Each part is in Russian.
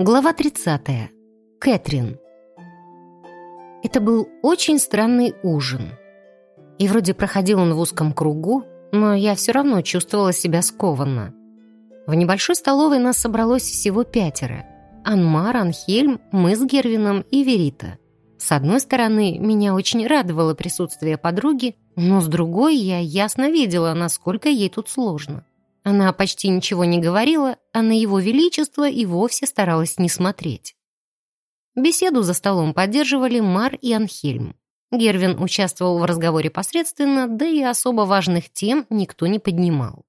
Глава 30. Кэтрин. Это был очень странный ужин. И вроде проходил он в узком кругу, но я все равно чувствовала себя скованно. В небольшой столовой нас собралось всего пятеро. Анмар, Анхельм, мы с Гервином и Верита. С одной стороны, меня очень радовало присутствие подруги, но с другой я ясно видела, насколько ей тут сложно. Она почти ничего не говорила, а на его величество и вовсе старалась не смотреть. Беседу за столом поддерживали Мар и Анхельм. Гервин участвовал в разговоре посредственно, да и особо важных тем никто не поднимал.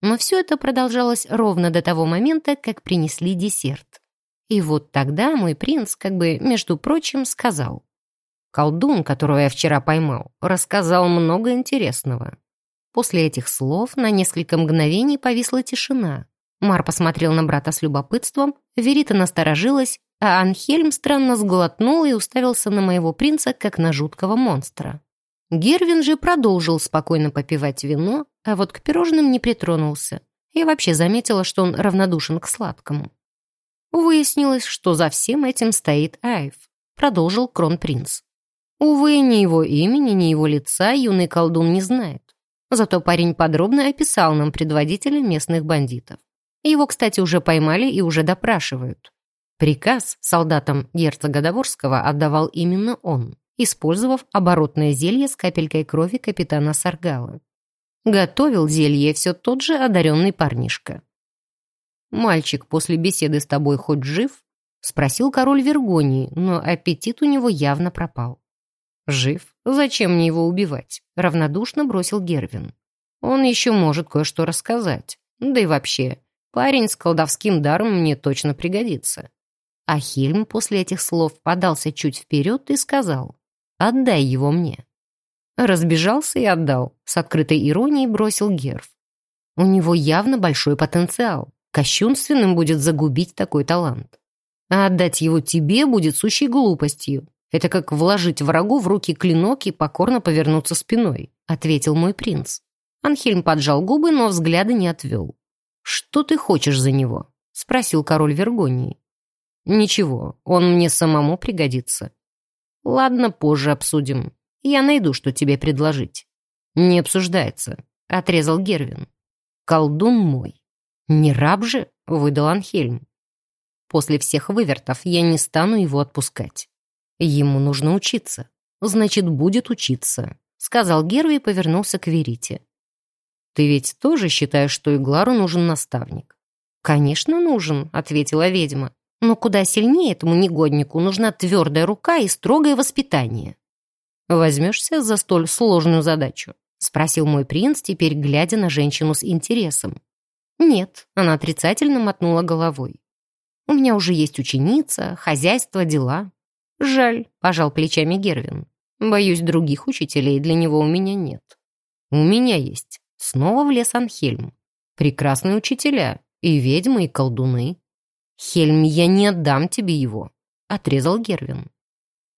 Но все это продолжалось ровно до того момента, как принесли десерт. И вот тогда мой принц, как бы, между прочим, сказал. «Колдун, которого я вчера поймал, рассказал много интересного. После этих слов на несколько мгновений повисла тишина. Мар посмотрел на брата с любопытством, Верита насторожилась, а Анхельм странно сглотнул и уставился на моего принца, как на жуткого монстра. Гервин же продолжил спокойно попивать вино, а вот к пирожным не притронулся. Я вообще заметила, что он равнодушен к сладкому. Выяснилось, что за всем этим стоит Айв, продолжил кронпринц. Увы, ни его имени, ни его лица юный колдун не знает. Зато парень подробно описал нам предводителя местных бандитов. Его, кстати, уже поймали и уже допрашивают. Приказ солдатам герцога Доворского отдавал именно он, использовав оборотное зелье с капелькой крови капитана Саргала. Готовил зелье все тот же одаренный парнишка. «Мальчик после беседы с тобой хоть жив?» — спросил король Вергонии, но аппетит у него явно пропал. «Жив. Зачем мне его убивать?» — равнодушно бросил Гервин. «Он еще может кое-что рассказать. Да и вообще, парень с колдовским даром мне точно пригодится». А Хильм после этих слов подался чуть вперед и сказал «Отдай его мне». Разбежался и отдал, с открытой иронией бросил Герв. У него явно большой потенциал. Кощунственным будет загубить такой талант. А отдать его тебе будет сущей глупостью. Это как вложить врагу в руки клинок и покорно повернуться спиной», — ответил мой принц. Анхельм поджал губы, но взгляда не отвел. «Что ты хочешь за него?» — спросил король Вергонии. «Ничего, он мне самому пригодится». «Ладно, позже обсудим. Я найду, что тебе предложить». «Не обсуждается», — отрезал Гервин. «Колдун мой». «Не раб же?» — выдал Анхельм. «После всех вывертов я не стану его отпускать». Ему нужно учиться. Значит, будет учиться, сказал Герви и повернулся к Верите. Ты ведь тоже считаешь, что Иглару нужен наставник? Конечно, нужен, ответила ведьма. Но куда сильнее этому негоднику нужна твердая рука и строгое воспитание. Возьмешься за столь сложную задачу? Спросил мой принц, теперь глядя на женщину с интересом. Нет, она отрицательно мотнула головой. У меня уже есть ученица, хозяйство, дела. «Жаль», — пожал плечами Гервин. «Боюсь, других учителей для него у меня нет». «У меня есть». Снова влез Анхельм. «Прекрасные учителя. И ведьмы, и колдуны». «Хельм, я не отдам тебе его», — отрезал Гервин.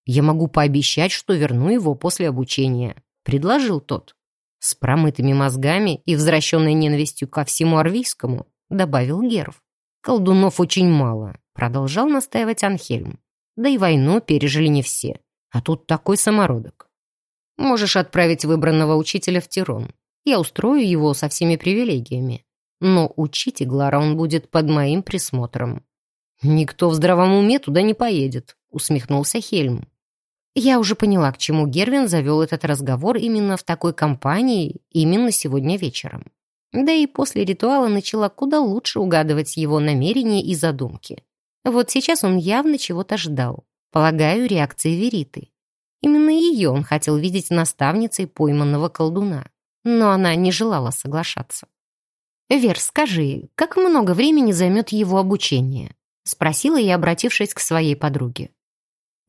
«Я могу пообещать, что верну его после обучения», — предложил тот. «С промытыми мозгами и возвращенной ненавистью ко всему арвийскому», — добавил Герв. «Колдунов очень мало», — продолжал настаивать Анхельм. Да и войну пережили не все. А тут такой самородок. Можешь отправить выбранного учителя в Тирон. Я устрою его со всеми привилегиями. Но учить Иглара он будет под моим присмотром. «Никто в здравом уме туда не поедет», — усмехнулся Хельм. Я уже поняла, к чему Гервин завел этот разговор именно в такой компании, именно сегодня вечером. Да и после ритуала начала куда лучше угадывать его намерения и задумки. Вот сейчас он явно чего-то ждал. Полагаю, реакции Вериты. Именно ее он хотел видеть наставницей пойманного колдуна. Но она не желала соглашаться. «Вер, скажи, как много времени займет его обучение?» Спросила я, обратившись к своей подруге.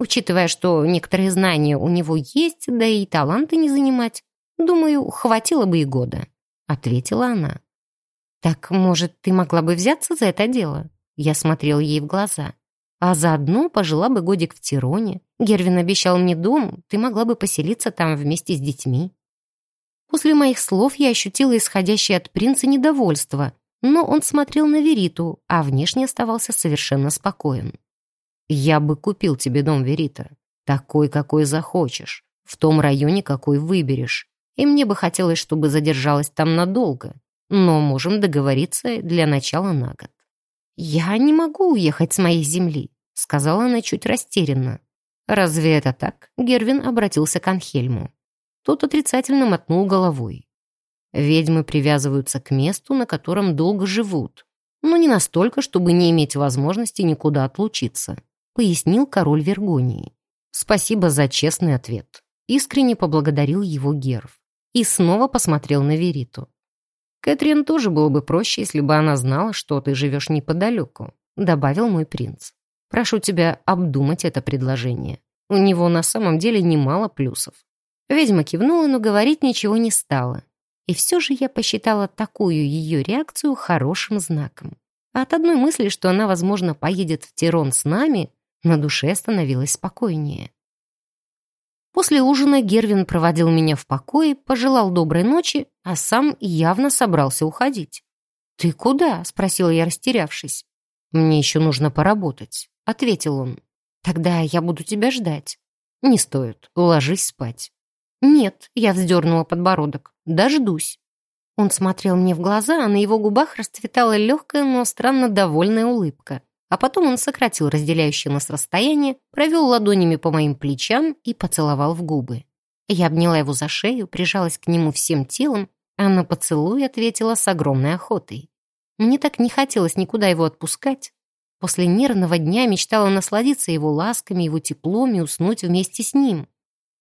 Учитывая, что некоторые знания у него есть, да и таланты не занимать, думаю, хватило бы и года», — ответила она. «Так, может, ты могла бы взяться за это дело?» Я смотрел ей в глаза. А заодно пожила бы годик в Тироне. Гервин обещал мне дом, ты могла бы поселиться там вместе с детьми. После моих слов я ощутила исходящее от принца недовольство, но он смотрел на Вериту, а внешне оставался совершенно спокоен. «Я бы купил тебе дом, Верита. Такой, какой захочешь. В том районе, какой выберешь. И мне бы хотелось, чтобы задержалась там надолго. Но можем договориться для начала на год». «Я не могу уехать с моей земли», — сказала она чуть растерянно. «Разве это так?» — Гервин обратился к Анхельму. Тот отрицательно мотнул головой. Ведьмы привязываются к месту, на котором долго живут, но не настолько, чтобы не иметь возможности никуда отлучиться, пояснил король Вергонии. Спасибо за честный ответ. Искренне поблагодарил его Герв и снова посмотрел на Вериту. Кэтрин тоже было бы проще, если бы она знала, что ты живешь неподалеку, добавил мой принц. Прошу тебя обдумать это предложение. У него на самом деле немало плюсов. Ведьма кивнула, но говорить ничего не стала. И все же я посчитала такую ее реакцию хорошим знаком. От одной мысли, что она, возможно, поедет в Тирон с нами, на душе становилось спокойнее. После ужина Гервин проводил меня в покое, пожелал доброй ночи, а сам явно собрался уходить. «Ты куда?» — спросила я, растерявшись. «Мне еще нужно поработать», — ответил он. «Тогда я буду тебя ждать». «Не стоит, ложись спать». «Нет», — я вздернула подбородок, — «дождусь». Он смотрел мне в глаза, а на его губах расцветала легкая, но странно довольная улыбка. А потом он сократил разделяющее нас расстояние, провел ладонями по моим плечам и поцеловал в губы. Я обняла его за шею, прижалась к нему всем телом, а на поцелуй ответила с огромной охотой. Мне так не хотелось никуда его отпускать. После нервного дня мечтала насладиться его ласками, его теплом и уснуть вместе с ним.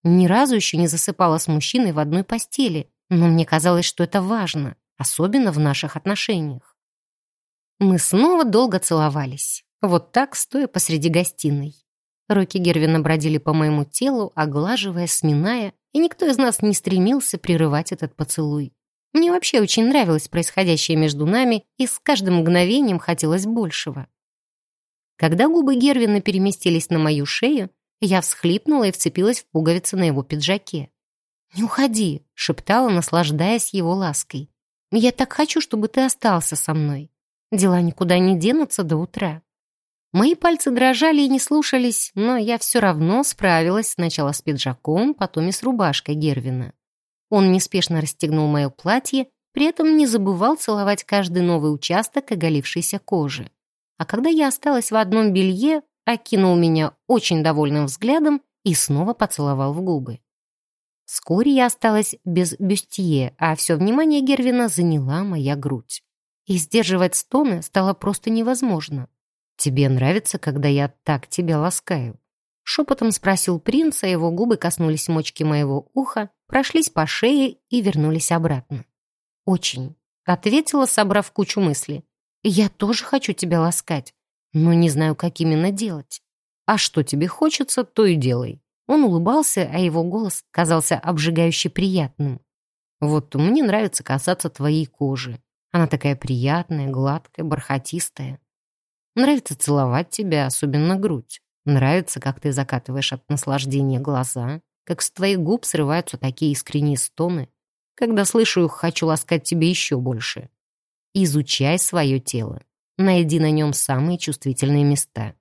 Ни разу еще не засыпала с мужчиной в одной постели, но мне казалось, что это важно, особенно в наших отношениях. Мы снова долго целовались, вот так, стоя посреди гостиной. Руки Гервина бродили по моему телу, оглаживая, сминая, и никто из нас не стремился прерывать этот поцелуй. Мне вообще очень нравилось происходящее между нами, и с каждым мгновением хотелось большего. Когда губы Гервина переместились на мою шею, я всхлипнула и вцепилась в пуговицы на его пиджаке. «Не уходи», — шептала, наслаждаясь его лаской. «Я так хочу, чтобы ты остался со мной. Дела никуда не денутся до утра». Мои пальцы дрожали и не слушались, но я все равно справилась сначала с пиджаком, потом и с рубашкой Гервина. Он неспешно расстегнул мое платье, при этом не забывал целовать каждый новый участок оголившейся кожи. А когда я осталась в одном белье, окинул меня очень довольным взглядом и снова поцеловал в губы. Вскоре я осталась без бюстье, а все внимание Гервина заняла моя грудь. И сдерживать стоны стало просто невозможно. «Тебе нравится, когда я так тебя ласкаю?» Шепотом спросил принц, а его губы коснулись мочки моего уха, прошлись по шее и вернулись обратно. «Очень», — ответила, собрав кучу мыслей. «Я тоже хочу тебя ласкать но не знаю, как именно делать. А что тебе хочется, то и делай. Он улыбался, а его голос казался обжигающе приятным. Вот мне нравится касаться твоей кожи. Она такая приятная, гладкая, бархатистая. Нравится целовать тебя, особенно грудь. Нравится, как ты закатываешь от наслаждения глаза, как с твоих губ срываются такие искренние стоны. Когда слышу их, хочу ласкать тебе еще больше. Изучай свое тело. Найди на нем самые чувствительные места.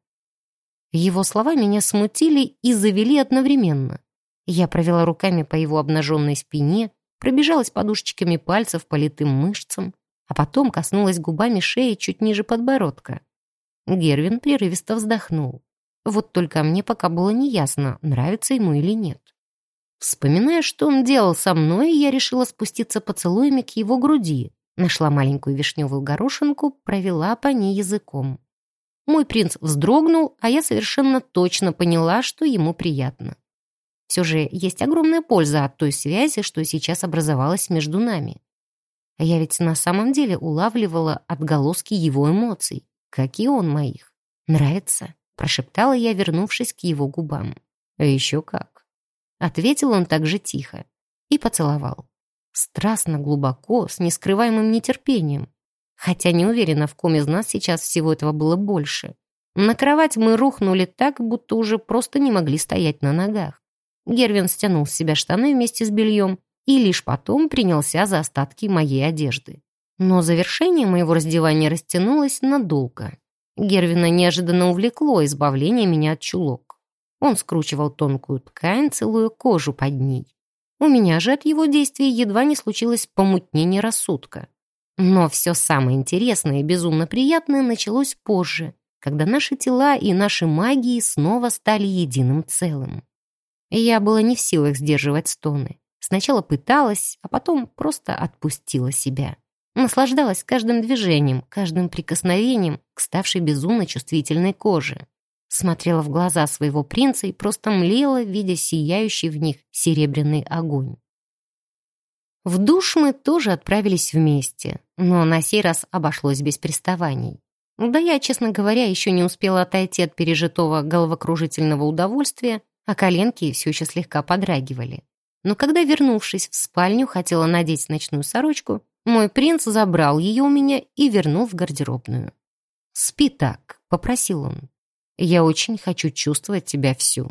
Его слова меня смутили и завели одновременно. Я провела руками по его обнаженной спине, пробежалась подушечками пальцев по литым мышцам, а потом коснулась губами шеи чуть ниже подбородка. Гервин прерывисто вздохнул. Вот только мне пока было неясно, нравится ему или нет. Вспоминая, что он делал со мной, я решила спуститься поцелуями к его груди, Нашла маленькую вишневую горошинку, провела по ней языком. Мой принц вздрогнул, а я совершенно точно поняла, что ему приятно. Все же есть огромная польза от той связи, что сейчас образовалась между нами. А я ведь на самом деле улавливала отголоски его эмоций, как и он моих. «Нравится?» — прошептала я, вернувшись к его губам. «А еще как!» — ответил он так же тихо и поцеловал. Страстно, глубоко, с нескрываемым нетерпением. Хотя не уверена, в ком из нас сейчас всего этого было больше. На кровать мы рухнули так, будто уже просто не могли стоять на ногах. Гервин стянул с себя штаны вместе с бельем и лишь потом принялся за остатки моей одежды. Но завершение моего раздевания растянулось надолго. Гервина неожиданно увлекло избавление меня от чулок. Он скручивал тонкую ткань, целую кожу под ней. У меня же от его действий едва не случилось помутнение рассудка. Но все самое интересное и безумно приятное началось позже, когда наши тела и наши магии снова стали единым целым. Я была не в силах сдерживать стоны. Сначала пыталась, а потом просто отпустила себя. Наслаждалась каждым движением, каждым прикосновением к ставшей безумно чувствительной коже. Смотрела в глаза своего принца и просто млела, видя сияющий в них серебряный огонь. В душ мы тоже отправились вместе, но на сей раз обошлось без приставаний. Да я, честно говоря, еще не успела отойти от пережитого головокружительного удовольствия, а коленки все еще слегка подрагивали. Но когда, вернувшись в спальню, хотела надеть ночную сорочку, мой принц забрал ее у меня и вернул в гардеробную. «Спи так», — попросил он. «Я очень хочу чувствовать тебя всю».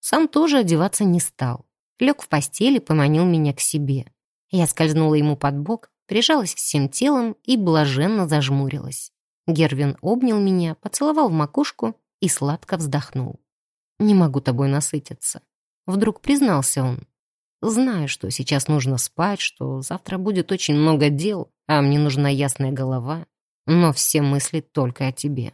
Сам тоже одеваться не стал. Лег в постели, поманил меня к себе. Я скользнула ему под бок, прижалась всем телом и блаженно зажмурилась. Гервин обнял меня, поцеловал в макушку и сладко вздохнул. «Не могу тобой насытиться». Вдруг признался он. Знаю, что сейчас нужно спать, что завтра будет очень много дел, а мне нужна ясная голова, но все мысли только о тебе.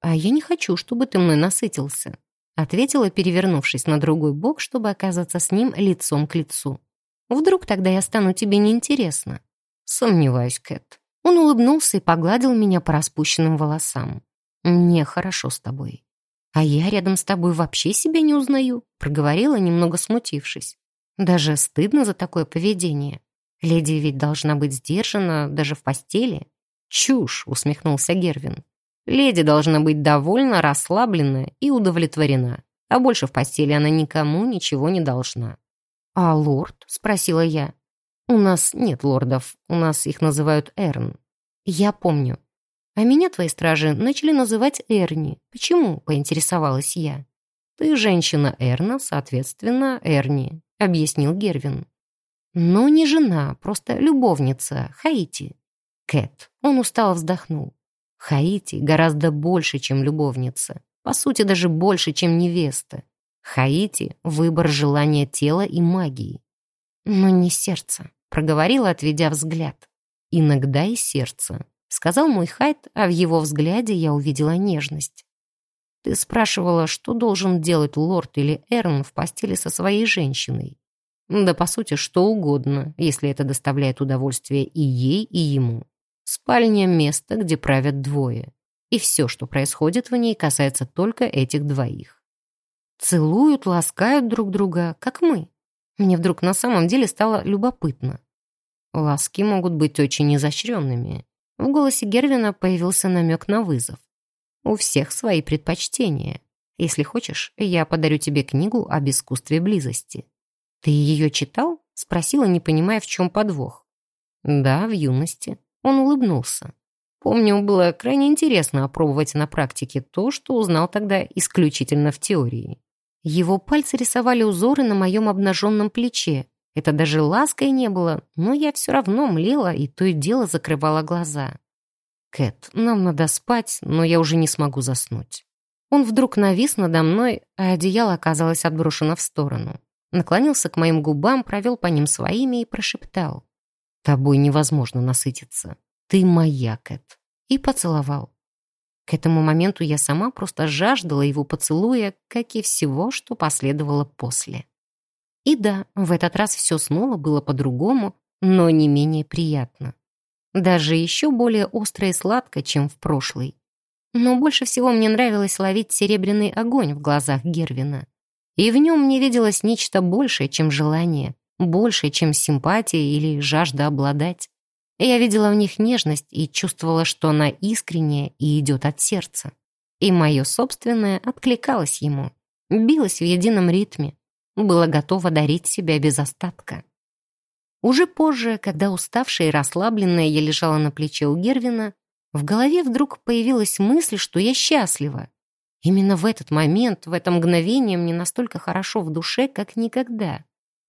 А я не хочу, чтобы ты мной насытился, ответила, перевернувшись на другой бок, чтобы оказаться с ним лицом к лицу. Вдруг тогда я стану тебе неинтересна? Сомневаюсь, Кэт. Он улыбнулся и погладил меня по распущенным волосам. Мне хорошо с тобой. А я рядом с тобой вообще себя не узнаю, проговорила, немного смутившись. Даже стыдно за такое поведение. Леди ведь должна быть сдержана даже в постели. Чушь, усмехнулся Гервин. Леди должна быть довольна, расслаблена и удовлетворена, а больше в постели она никому ничего не должна. «А лорд?» — спросила я. «У нас нет лордов, у нас их называют Эрн». «Я помню. А меня твои стражи начали называть Эрни. Почему?» — поинтересовалась я. «Ты женщина Эрна, соответственно, Эрни. — объяснил Гервин. «Но не жена, просто любовница, Хаити». Кэт. Он устало вздохнул. Хаити гораздо больше, чем любовница. По сути, даже больше, чем невеста. Хаити — выбор желания тела и магии. «Но не сердце», — проговорила, отведя взгляд. «Иногда и сердце», — сказал мой Хайт, а в его взгляде я увидела нежность. Ты спрашивала, что должен делать лорд или Эрн в постели со своей женщиной. Да, по сути, что угодно, если это доставляет удовольствие и ей, и ему. Спальня — место, где правят двое. И все, что происходит в ней, касается только этих двоих. Целуют, ласкают друг друга, как мы. Мне вдруг на самом деле стало любопытно. Ласки могут быть очень изощренными. В голосе Гервина появился намек на вызов. У всех свои предпочтения. Если хочешь, я подарю тебе книгу об искусстве близости. Ты ее читал? Спросила, не понимая, в чем подвох. Да, в юности. Он улыбнулся. Помню, было крайне интересно опробовать на практике то, что узнал тогда исключительно в теории. Его пальцы рисовали узоры на моем обнаженном плече. Это даже лаской не было, но я все равно млела и то и дело закрывала глаза. «Кэт, нам надо спать, но я уже не смогу заснуть». Он вдруг навис надо мной, а одеяло оказалось отброшено в сторону. Наклонился к моим губам, провел по ним своими и прошептал. «Тобой невозможно насытиться. Ты моя, Кэт». И поцеловал. К этому моменту я сама просто жаждала его поцелуя, как и всего, что последовало после. И да, в этот раз все снова было по-другому, но не менее приятно. Даже еще более остро и сладко, чем в прошлый. Но больше всего мне нравилось ловить серебряный огонь в глазах Гервина. И в нем мне виделось нечто большее, чем желание, большее, чем симпатия или жажда обладать. Я видела в них нежность и чувствовала, что она искренняя и идет от сердца. И мое собственное откликалось ему, билось в едином ритме, было готово дарить себя без остатка. Уже позже, когда уставшая и расслабленная я лежала на плече у Гервина, в голове вдруг появилась мысль, что я счастлива. Именно в этот момент, в это мгновение мне настолько хорошо в душе, как никогда.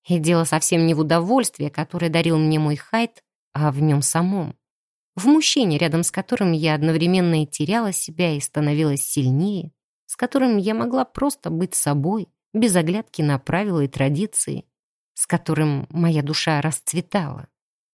И дело совсем не в удовольствии, которое дарил мне мой Хайт, а в нем самом. В мужчине, рядом с которым я одновременно и теряла себя, и становилась сильнее, с которым я могла просто быть собой, без оглядки на правила и традиции, с которым моя душа расцветала.